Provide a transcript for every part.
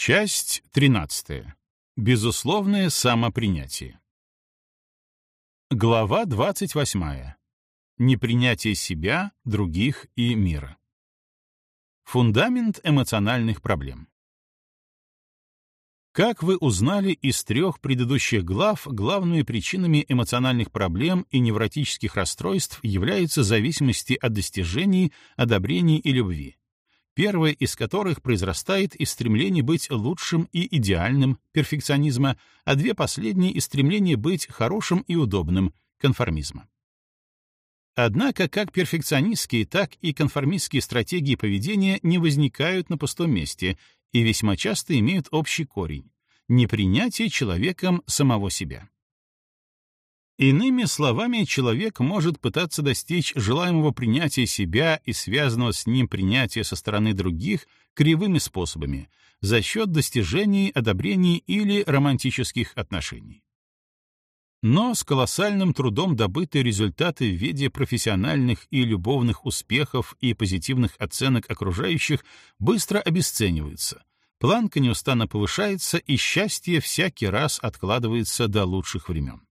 Часть 13. Безусловное самопринятие. Глава 28. Непринятие себя, других и мира. Фундамент эмоциональных проблем. Как вы узнали из трех предыдущих глав, главными причинами эмоциональных проблем и невротических расстройств являются зависимости от достижений, одобрений и любви первое из которых произрастает из стремления быть лучшим и идеальным, перфекционизма, а две последние из стремления быть хорошим и удобным, конформизма. Однако как перфекционистские, так и конформистские стратегии поведения не возникают на пустом месте и весьма часто имеют общий корень — непринятие человеком самого себя. Иными словами, человек может пытаться достичь желаемого принятия себя и связанного с ним принятия со стороны других кривыми способами, за счет достижений, одобрений или романтических отношений. Но с колоссальным трудом добытые результаты в виде профессиональных и любовных успехов и позитивных оценок окружающих быстро обесцениваются. Планка неустанно повышается, и счастье всякий раз откладывается до лучших времен.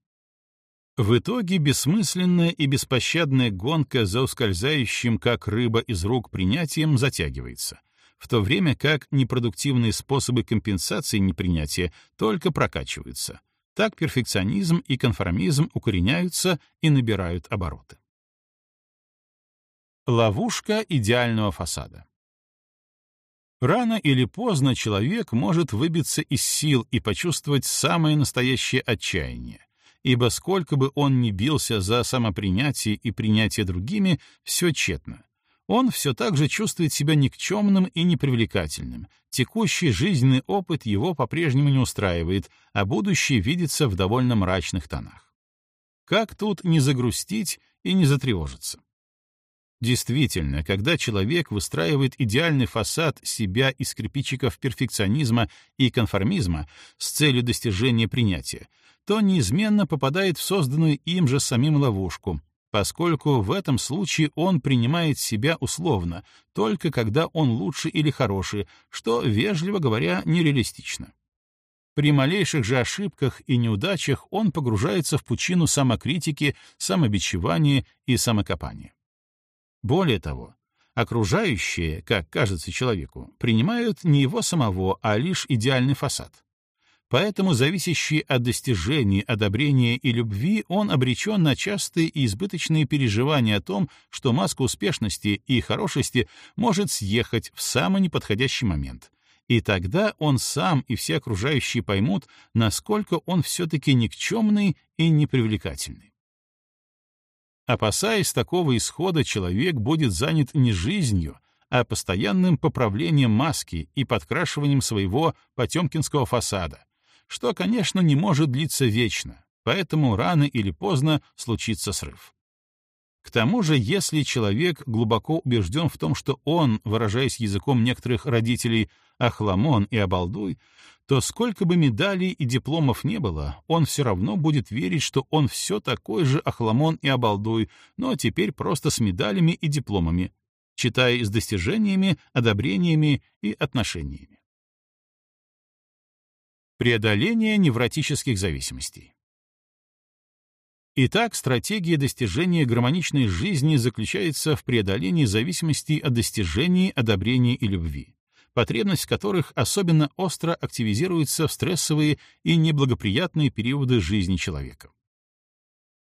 В итоге бессмысленная и беспощадная гонка за ускользающим, как рыба из рук, принятием затягивается, в то время как непродуктивные способы компенсации непринятия только прокачиваются. Так перфекционизм и конформизм укореняются и набирают обороты. Ловушка идеального фасада. Рано или поздно человек может выбиться из сил и почувствовать самое настоящее отчаяние, ибо сколько бы он ни бился за самопринятие и принятие другими, все тщетно. Он все так же чувствует себя никчемным и непривлекательным. Текущий жизненный опыт его по-прежнему не устраивает, а будущее видится в довольно мрачных тонах. Как тут не загрустить и не затревожиться? Действительно, когда человек выстраивает идеальный фасад себя из кирпичиков перфекционизма и конформизма с целью достижения принятия, то неизменно попадает в созданную им же самим ловушку, поскольку в этом случае он принимает себя условно, только когда он лучше или хороший, что, вежливо говоря, нереалистично. При малейших же ошибках и неудачах он погружается в пучину самокритики, самобичевания и самокопания. Более того, окружающие, как кажется человеку, принимают не его самого, а лишь идеальный фасад. Поэтому, зависящий от достижений, одобрения и любви, он обречен на частые и избыточные переживания о том, что маска успешности и хорошести может съехать в самый неподходящий момент. И тогда он сам и все окружающие поймут, насколько он все-таки никчемный и непривлекательный. Опасаясь такого исхода, человек будет занят не жизнью, а постоянным поправлением маски и подкрашиванием своего потемкинского фасада, что, конечно, не может длиться вечно, поэтому рано или поздно случится срыв. К тому же, если человек глубоко убежден в том, что он, выражаясь языком некоторых родителей, охламон и обалдуй, то сколько бы медалей и дипломов не было, он все равно будет верить, что он все такой же охламон и обалдуй, но теперь просто с медалями и дипломами, читая с достижениями, одобрениями и отношениями. Преодоление невротических зависимостей. Итак, стратегия достижения гармоничной жизни заключается в преодолении зависимости от достижений, одобрения и любви, потребность которых особенно остро активизируется в стрессовые и неблагоприятные периоды жизни человека.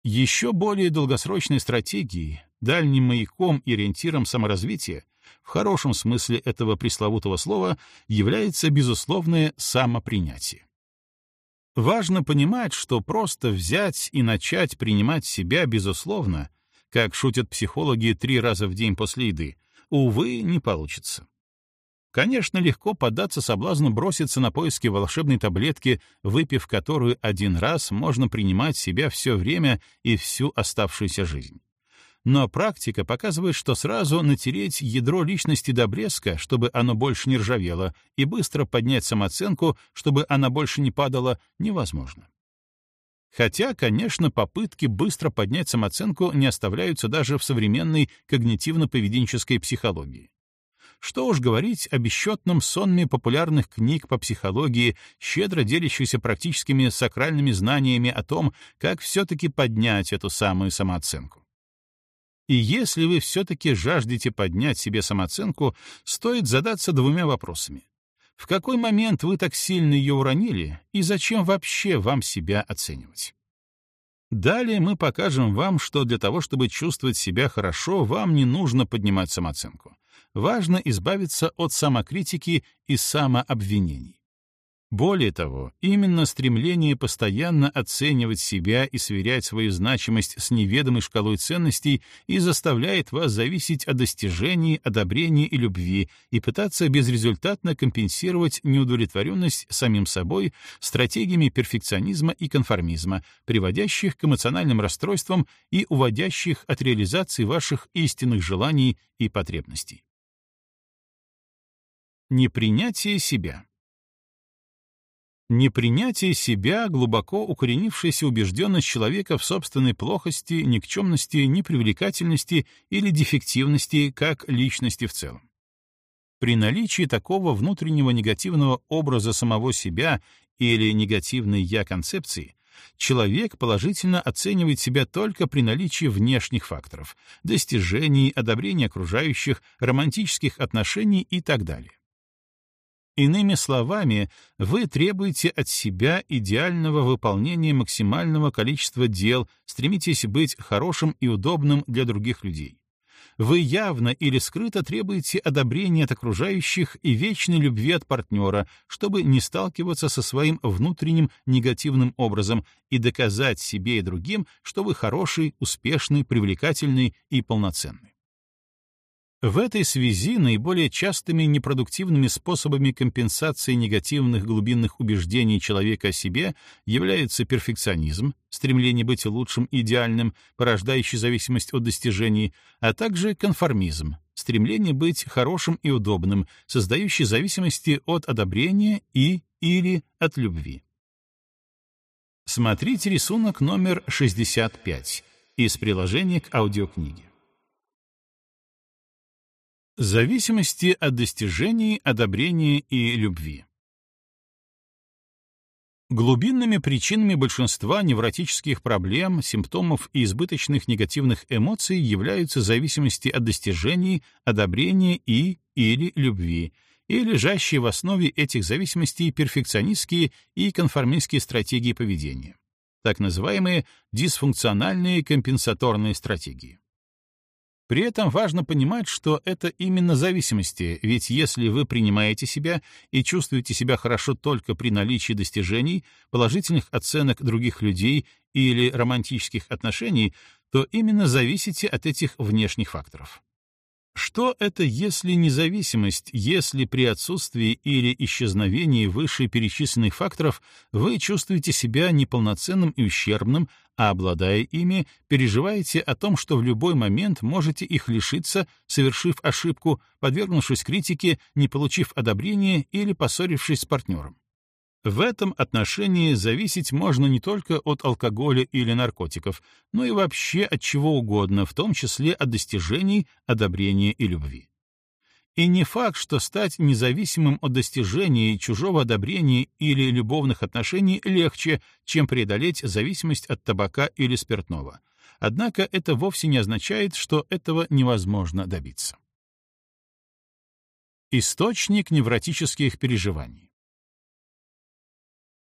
Еще более долгосрочной стратегией, дальним маяком и ориентиром саморазвития в хорошем смысле этого пресловутого слова является безусловное самопринятие. Важно понимать, что просто взять и начать принимать себя безусловно, как шутят психологи три раза в день после еды, увы, не получится. Конечно, легко поддаться соблазну броситься на поиски волшебной таблетки, выпив которую один раз можно принимать себя все время и всю оставшуюся жизнь но практика показывает, что сразу натереть ядро личности до блеска, чтобы оно больше не ржавело, и быстро поднять самооценку, чтобы она больше не падала, невозможно. Хотя, конечно, попытки быстро поднять самооценку не оставляются даже в современной когнитивно-поведенческой психологии. Что уж говорить о бесчетном сонме популярных книг по психологии, щедро делящихся практическими сакральными знаниями о том, как все-таки поднять эту самую самооценку. И если вы все-таки жаждете поднять себе самооценку, стоит задаться двумя вопросами. В какой момент вы так сильно ее уронили, и зачем вообще вам себя оценивать? Далее мы покажем вам, что для того, чтобы чувствовать себя хорошо, вам не нужно поднимать самооценку. Важно избавиться от самокритики и самообвинений. Более того, именно стремление постоянно оценивать себя и сверять свою значимость с неведомой шкалой ценностей и заставляет вас зависеть от достижений, одобрения и любви и пытаться безрезультатно компенсировать неудовлетворенность самим собой стратегиями перфекционизма и конформизма, приводящих к эмоциональным расстройствам и уводящих от реализации ваших истинных желаний и потребностей. Непринятие себя — Непринятие себя — глубоко укоренившаяся убежденность человека в собственной плохости, никчемности, непривлекательности или дефективности как личности в целом. При наличии такого внутреннего негативного образа самого себя или негативной «я-концепции» человек положительно оценивает себя только при наличии внешних факторов — достижений, одобрения окружающих, романтических отношений и так далее. Иными словами, вы требуете от себя идеального выполнения максимального количества дел, стремитесь быть хорошим и удобным для других людей. Вы явно или скрыто требуете одобрения от окружающих и вечной любви от партнера, чтобы не сталкиваться со своим внутренним негативным образом и доказать себе и другим, что вы хороший, успешный, привлекательный и полноценный. В этой связи наиболее частыми непродуктивными способами компенсации негативных глубинных убеждений человека о себе являются перфекционизм, стремление быть лучшим и идеальным, порождающий зависимость от достижений, а также конформизм, стремление быть хорошим и удобным, создающий зависимости от одобрения и или от любви. Смотрите рисунок номер 65 из приложения к аудиокниге. Зависимости от достижений, одобрения и любви. Глубинными причинами большинства невротических проблем, симптомов и избыточных негативных эмоций являются зависимости от достижений, одобрения и или любви, и лежащие в основе этих зависимостей перфекционистские и конформистские стратегии поведения, так называемые дисфункциональные компенсаторные стратегии. При этом важно понимать, что это именно зависимости, ведь если вы принимаете себя и чувствуете себя хорошо только при наличии достижений, положительных оценок других людей или романтических отношений, то именно зависите от этих внешних факторов. Что это, если независимость, если при отсутствии или исчезновении вышеперечисленных факторов вы чувствуете себя неполноценным и ущербным, а обладая ими, переживаете о том, что в любой момент можете их лишиться, совершив ошибку, подвергнувшись критике, не получив одобрения или поссорившись с партнером? В этом отношении зависеть можно не только от алкоголя или наркотиков, но и вообще от чего угодно, в том числе от достижений, одобрения и любви. И не факт, что стать независимым от достижений, чужого одобрения или любовных отношений легче, чем преодолеть зависимость от табака или спиртного. Однако это вовсе не означает, что этого невозможно добиться. Источник невротических переживаний.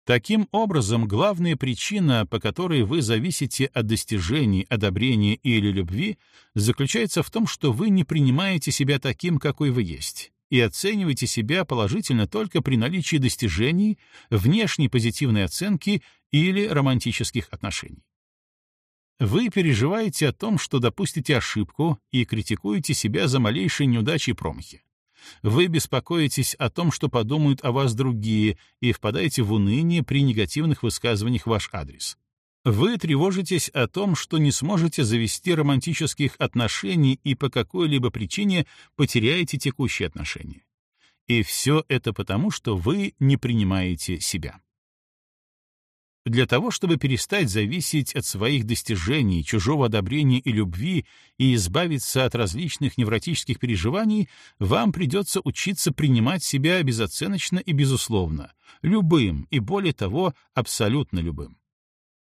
Таким образом, главная причина, по которой вы зависите от достижений, одобрения или любви, заключается в том, что вы не принимаете себя таким, какой вы есть, и оцениваете себя положительно только при наличии достижений, внешней позитивной оценки или романтических отношений. Вы переживаете о том, что допустите ошибку и критикуете себя за малейшие неудачи и промахи. Вы беспокоитесь о том, что подумают о вас другие, и впадаете в уныние при негативных высказываниях ваш адрес. Вы тревожитесь о том, что не сможете завести романтических отношений и по какой-либо причине потеряете текущие отношения. И все это потому, что вы не принимаете себя. Для того, чтобы перестать зависеть от своих достижений, чужого одобрения и любви и избавиться от различных невротических переживаний, вам придется учиться принимать себя безоценочно и безусловно, любым и, более того, абсолютно любым.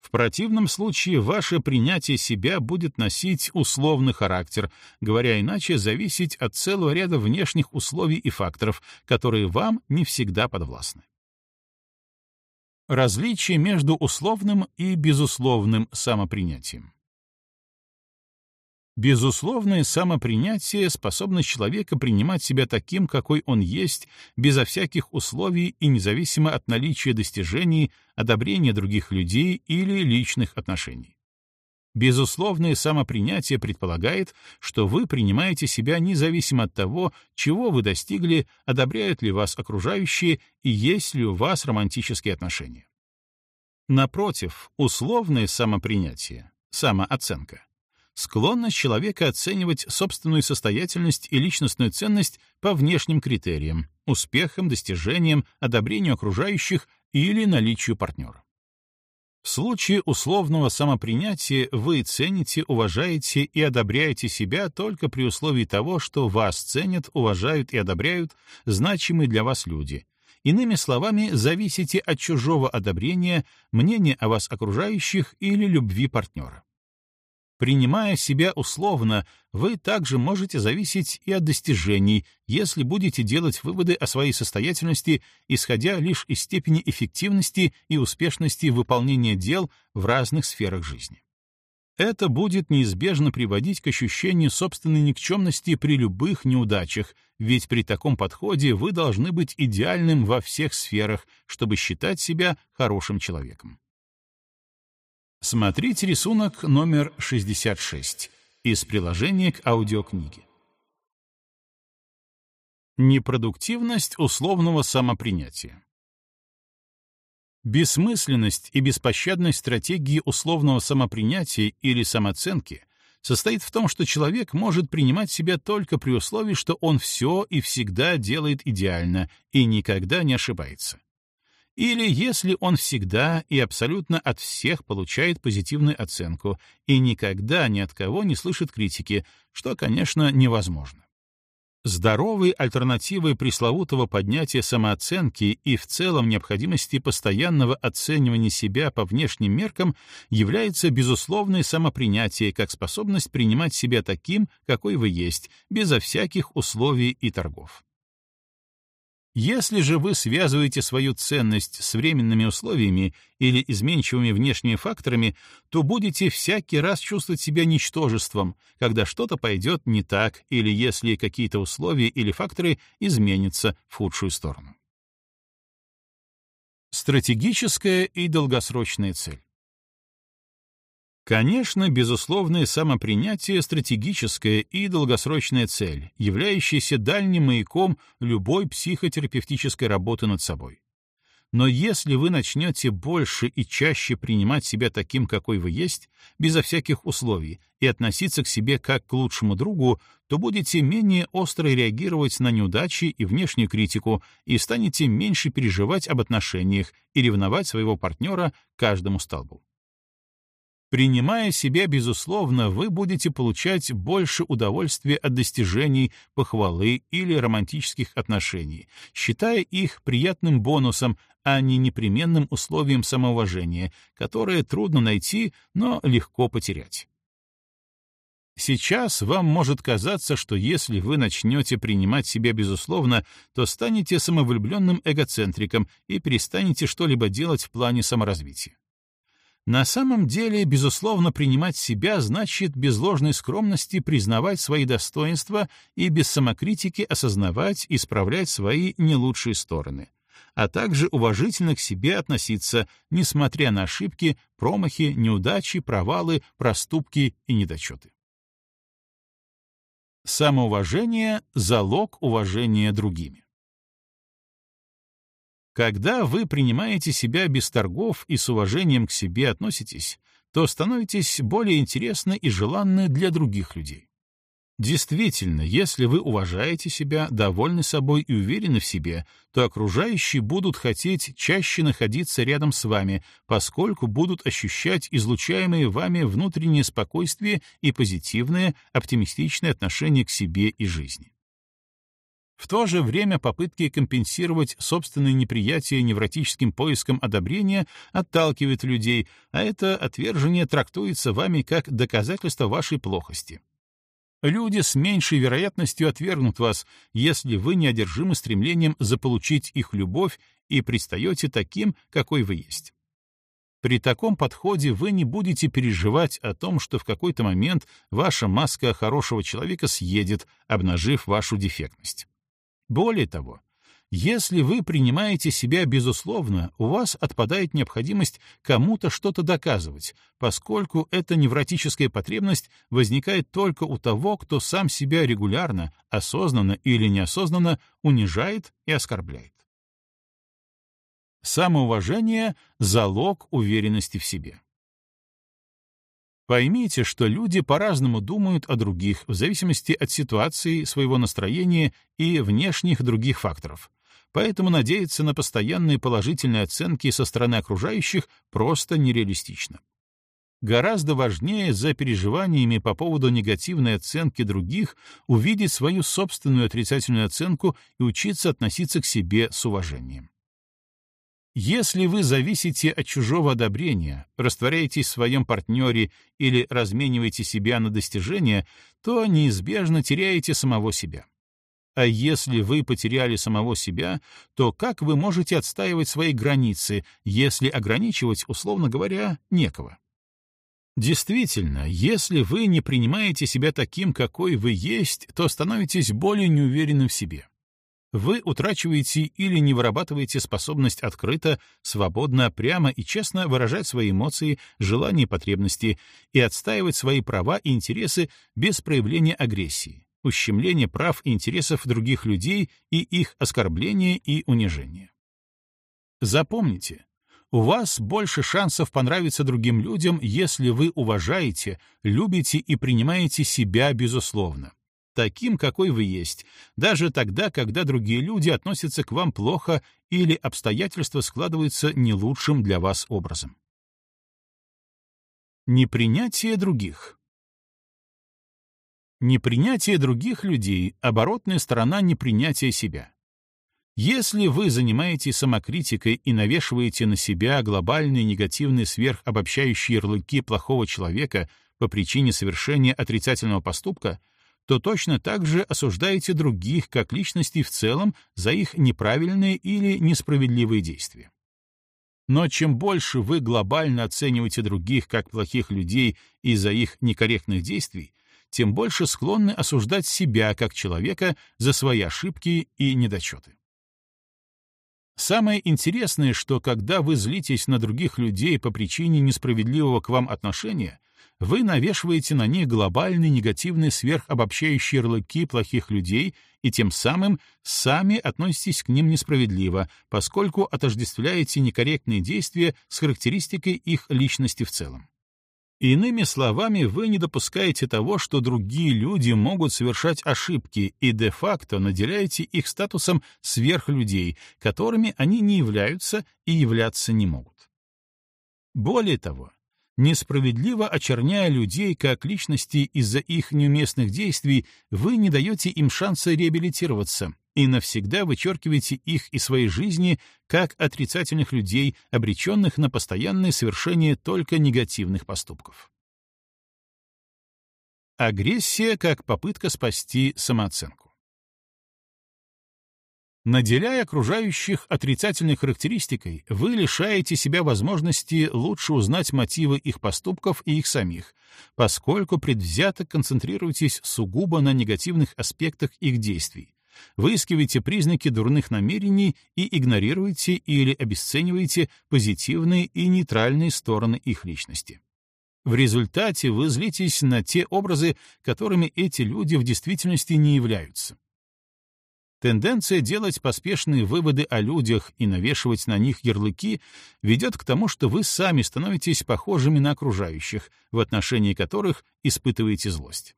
В противном случае ваше принятие себя будет носить условный характер, говоря иначе, зависеть от целого ряда внешних условий и факторов, которые вам не всегда подвластны. Различие между условным и безусловным самопринятием. Безусловное самопринятие — способность человека принимать себя таким, какой он есть, безо всяких условий и независимо от наличия достижений, одобрения других людей или личных отношений. Безусловное самопринятие предполагает, что вы принимаете себя независимо от того, чего вы достигли, одобряют ли вас окружающие и есть ли у вас романтические отношения. Напротив, условное самопринятие, самооценка, склонность человека оценивать собственную состоятельность и личностную ценность по внешним критериям, успехам, достижениям, одобрению окружающих или наличию партнера. В случае условного самопринятия вы цените, уважаете и одобряете себя только при условии того, что вас ценят, уважают и одобряют значимые для вас люди. Иными словами, зависите от чужого одобрения, мнения о вас окружающих или любви партнера. Принимая себя условно, вы также можете зависеть и от достижений, если будете делать выводы о своей состоятельности, исходя лишь из степени эффективности и успешности выполнения дел в разных сферах жизни. Это будет неизбежно приводить к ощущению собственной никчемности при любых неудачах, ведь при таком подходе вы должны быть идеальным во всех сферах, чтобы считать себя хорошим человеком. Смотрите рисунок номер 66 из приложения к аудиокниге. Непродуктивность условного самопринятия. Бессмысленность и беспощадность стратегии условного самопринятия или самооценки состоит в том, что человек может принимать себя только при условии, что он все и всегда делает идеально и никогда не ошибается или если он всегда и абсолютно от всех получает позитивную оценку и никогда ни от кого не слышит критики, что, конечно, невозможно. Здоровой альтернативой пресловутого поднятия самооценки и в целом необходимости постоянного оценивания себя по внешним меркам является безусловное самопринятие как способность принимать себя таким, какой вы есть, безо всяких условий и торгов. Если же вы связываете свою ценность с временными условиями или изменчивыми внешними факторами, то будете всякий раз чувствовать себя ничтожеством, когда что-то пойдет не так или если какие-то условия или факторы изменятся в худшую сторону. Стратегическая и долгосрочная цель. Конечно, безусловное самопринятие — стратегическая и долгосрочная цель, являющаяся дальним маяком любой психотерапевтической работы над собой. Но если вы начнете больше и чаще принимать себя таким, какой вы есть, безо всяких условий, и относиться к себе как к лучшему другу, то будете менее остро реагировать на неудачи и внешнюю критику и станете меньше переживать об отношениях и ревновать своего партнера каждому столбу. Принимая себя, безусловно, вы будете получать больше удовольствия от достижений, похвалы или романтических отношений, считая их приятным бонусом, а не непременным условием самоуважения, которое трудно найти, но легко потерять. Сейчас вам может казаться, что если вы начнете принимать себя безусловно, то станете самовлюбленным эгоцентриком и перестанете что-либо делать в плане саморазвития. На самом деле, безусловно, принимать себя значит без ложной скромности признавать свои достоинства и без самокритики осознавать и исправлять свои не лучшие стороны, а также уважительно к себе относиться, несмотря на ошибки, промахи, неудачи, провалы, проступки и недочеты. Самоуважение — залог уважения другими. Когда вы принимаете себя без торгов и с уважением к себе относитесь, то становитесь более интересны и желанны для других людей. Действительно, если вы уважаете себя, довольны собой и уверены в себе, то окружающие будут хотеть чаще находиться рядом с вами, поскольку будут ощущать излучаемые вами внутреннее спокойствие и позитивное, оптимистичное отношение к себе и жизни. В то же время попытки компенсировать собственное неприятие невротическим поиском одобрения отталкивают людей, а это отвержение трактуется вами как доказательство вашей плохости. Люди с меньшей вероятностью отвергнут вас, если вы не одержимы стремлением заполучить их любовь и предстаете таким, какой вы есть. При таком подходе вы не будете переживать о том, что в какой-то момент ваша маска хорошего человека съедет, обнажив вашу дефектность. Более того, если вы принимаете себя безусловно, у вас отпадает необходимость кому-то что-то доказывать, поскольку эта невротическая потребность возникает только у того, кто сам себя регулярно, осознанно или неосознанно унижает и оскорбляет. Самоуважение — залог уверенности в себе. Поймите, что люди по-разному думают о других в зависимости от ситуации, своего настроения и внешних других факторов, поэтому надеяться на постоянные положительные оценки со стороны окружающих просто нереалистично. Гораздо важнее за переживаниями по поводу негативной оценки других увидеть свою собственную отрицательную оценку и учиться относиться к себе с уважением. Если вы зависите от чужого одобрения, растворяетесь в своем партнере или размениваете себя на достижения, то неизбежно теряете самого себя. А если вы потеряли самого себя, то как вы можете отстаивать свои границы, если ограничивать, условно говоря, некого? Действительно, если вы не принимаете себя таким, какой вы есть, то становитесь более неуверенным в себе. Вы утрачиваете или не вырабатываете способность открыто, свободно, прямо и честно выражать свои эмоции, желания и потребности и отстаивать свои права и интересы без проявления агрессии ущемление прав и интересов других людей и их оскорбления и унижения. Запомните, у вас больше шансов понравиться другим людям, если вы уважаете, любите и принимаете себя безусловно, таким, какой вы есть, даже тогда, когда другие люди относятся к вам плохо или обстоятельства складываются не лучшим для вас образом. Непринятие других — Непринятие других людей — оборотная сторона непринятия себя. Если вы занимаетесь самокритикой и навешиваете на себя глобальные негативные сверхобобщающие ярлыки плохого человека по причине совершения отрицательного поступка, то точно так же осуждаете других как личностей в целом за их неправильные или несправедливые действия. Но чем больше вы глобально оцениваете других как плохих людей из-за их некорректных действий, тем больше склонны осуждать себя как человека за свои ошибки и недочеты. Самое интересное, что когда вы злитесь на других людей по причине несправедливого к вам отношения, вы навешиваете на них глобальные негативные сверхобобщающие ярлыки плохих людей и тем самым сами относитесь к ним несправедливо, поскольку отождествляете некорректные действия с характеристикой их личности в целом. Иными словами, вы не допускаете того, что другие люди могут совершать ошибки и де-факто наделяете их статусом сверхлюдей, которыми они не являются и являться не могут. Более того, несправедливо очерняя людей как личности из-за их неуместных действий, вы не даете им шанса реабилитироваться, и навсегда вычеркиваете их из своей жизни как отрицательных людей, обреченных на постоянное совершение только негативных поступков. Агрессия как попытка спасти самооценку. Наделяя окружающих отрицательной характеристикой, вы лишаете себя возможности лучше узнать мотивы их поступков и их самих, поскольку предвзято концентрируетесь сугубо на негативных аспектах их действий, выискиваете признаки дурных намерений и игнорируете или обесцениваете позитивные и нейтральные стороны их личности. В результате вы злитесь на те образы, которыми эти люди в действительности не являются. Тенденция делать поспешные выводы о людях и навешивать на них ярлыки ведет к тому, что вы сами становитесь похожими на окружающих, в отношении которых испытываете злость.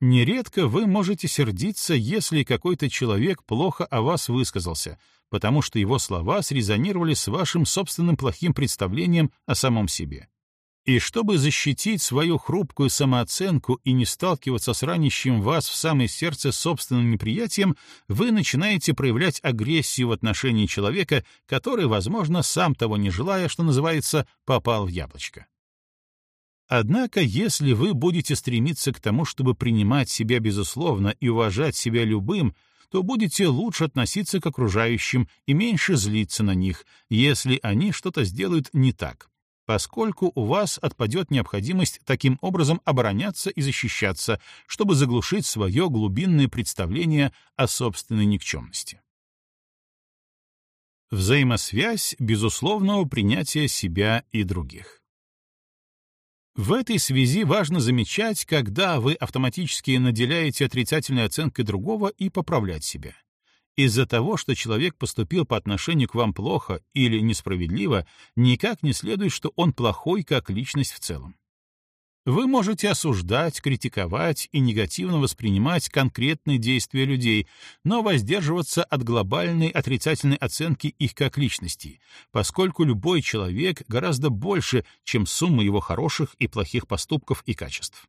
Нередко вы можете сердиться, если какой-то человек плохо о вас высказался, потому что его слова срезонировали с вашим собственным плохим представлением о самом себе. И чтобы защитить свою хрупкую самооценку и не сталкиваться с ранящим вас в самое сердце собственным неприятием, вы начинаете проявлять агрессию в отношении человека, который, возможно, сам того не желая, что называется, попал в яблочко. Однако, если вы будете стремиться к тому, чтобы принимать себя безусловно и уважать себя любым, то будете лучше относиться к окружающим и меньше злиться на них, если они что-то сделают не так, поскольку у вас отпадет необходимость таким образом обороняться и защищаться, чтобы заглушить свое глубинное представление о собственной никчемности. Взаимосвязь безусловного принятия себя и других. В этой связи важно замечать, когда вы автоматически наделяете отрицательной оценкой другого и поправлять себя. Из-за того, что человек поступил по отношению к вам плохо или несправедливо, никак не следует, что он плохой как личность в целом. Вы можете осуждать, критиковать и негативно воспринимать конкретные действия людей, но воздерживаться от глобальной отрицательной оценки их как личностей, поскольку любой человек гораздо больше, чем сумма его хороших и плохих поступков и качеств.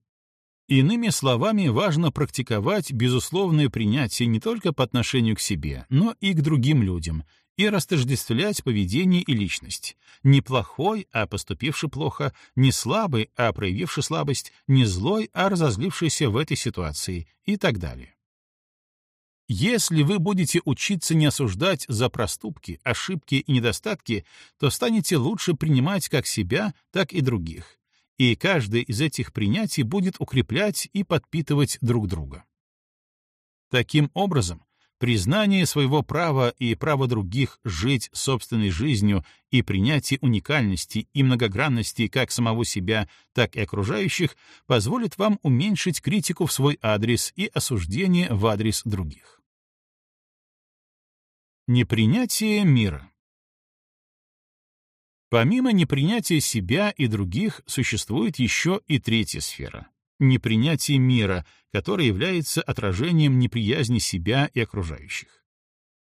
Иными словами, важно практиковать безусловное принятие не только по отношению к себе, но и к другим людям, и растождествлять поведение и личность. Не плохой, а поступивший плохо, не слабый, а проявивший слабость, не злой, а разозлившийся в этой ситуации и так далее. Если вы будете учиться не осуждать за проступки, ошибки и недостатки, то станете лучше принимать как себя, так и других. И каждое из этих принятий будет укреплять и подпитывать друг друга. Таким образом, Признание своего права и права других жить собственной жизнью и принятие уникальности и многогранности как самого себя, так и окружающих позволит вам уменьшить критику в свой адрес и осуждение в адрес других. Непринятие мира Помимо непринятия себя и других, существует еще и третья сфера непринятие мира, которое является отражением неприязни себя и окружающих.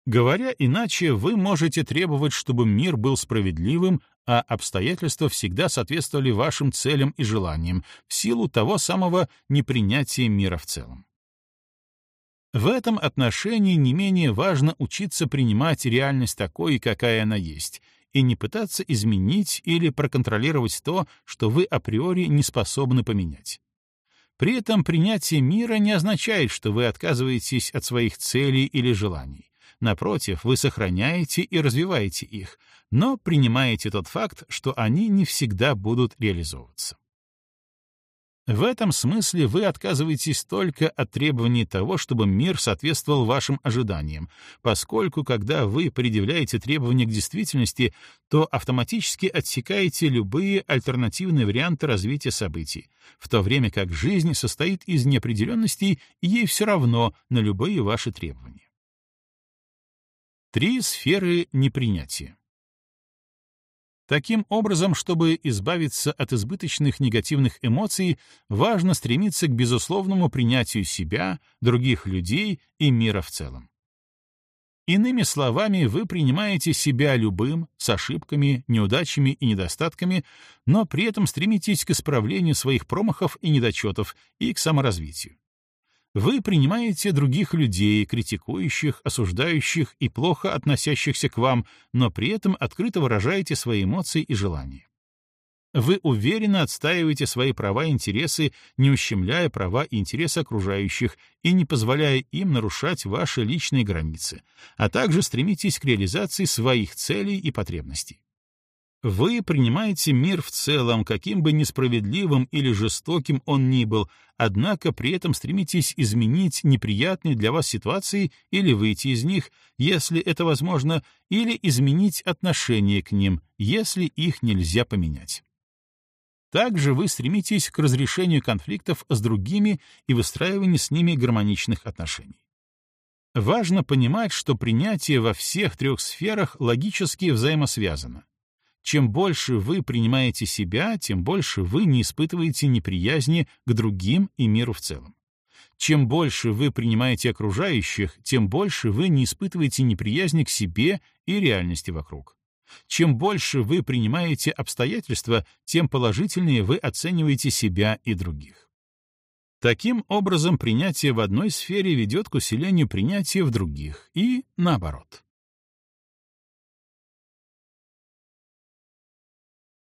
Говоря иначе, вы можете требовать, чтобы мир был справедливым, а обстоятельства всегда соответствовали вашим целям и желаниям в силу того самого непринятия мира в целом. В этом отношении не менее важно учиться принимать реальность такой, какая она есть, и не пытаться изменить или проконтролировать то, что вы априори не способны поменять. При этом принятие мира не означает, что вы отказываетесь от своих целей или желаний. Напротив, вы сохраняете и развиваете их, но принимаете тот факт, что они не всегда будут реализовываться. В этом смысле вы отказываетесь только от требований того, чтобы мир соответствовал вашим ожиданиям, поскольку когда вы предъявляете требования к действительности, то автоматически отсекаете любые альтернативные варианты развития событий, в то время как жизнь состоит из неопределенностей, и ей все равно на любые ваши требования. Три сферы непринятия. Таким образом, чтобы избавиться от избыточных негативных эмоций, важно стремиться к безусловному принятию себя, других людей и мира в целом. Иными словами, вы принимаете себя любым, с ошибками, неудачами и недостатками, но при этом стремитесь к исправлению своих промахов и недочетов и к саморазвитию. Вы принимаете других людей, критикующих, осуждающих и плохо относящихся к вам, но при этом открыто выражаете свои эмоции и желания. Вы уверенно отстаиваете свои права и интересы, не ущемляя права и интересы окружающих и не позволяя им нарушать ваши личные границы, а также стремитесь к реализации своих целей и потребностей. Вы принимаете мир в целом, каким бы несправедливым или жестоким он ни был, однако при этом стремитесь изменить неприятные для вас ситуации или выйти из них, если это возможно, или изменить отношение к ним, если их нельзя поменять. Также вы стремитесь к разрешению конфликтов с другими и выстраиванию с ними гармоничных отношений. Важно понимать, что принятие во всех трех сферах логически взаимосвязано. Чем больше вы принимаете себя, тем больше вы не испытываете неприязни к другим и миру в целом. Чем больше вы принимаете окружающих, тем больше вы не испытываете неприязни к себе и реальности вокруг. Чем больше вы принимаете обстоятельства, тем положительнее вы оцениваете себя и других. Таким образом, принятие в одной сфере ведет к усилению принятия в других, и наоборот.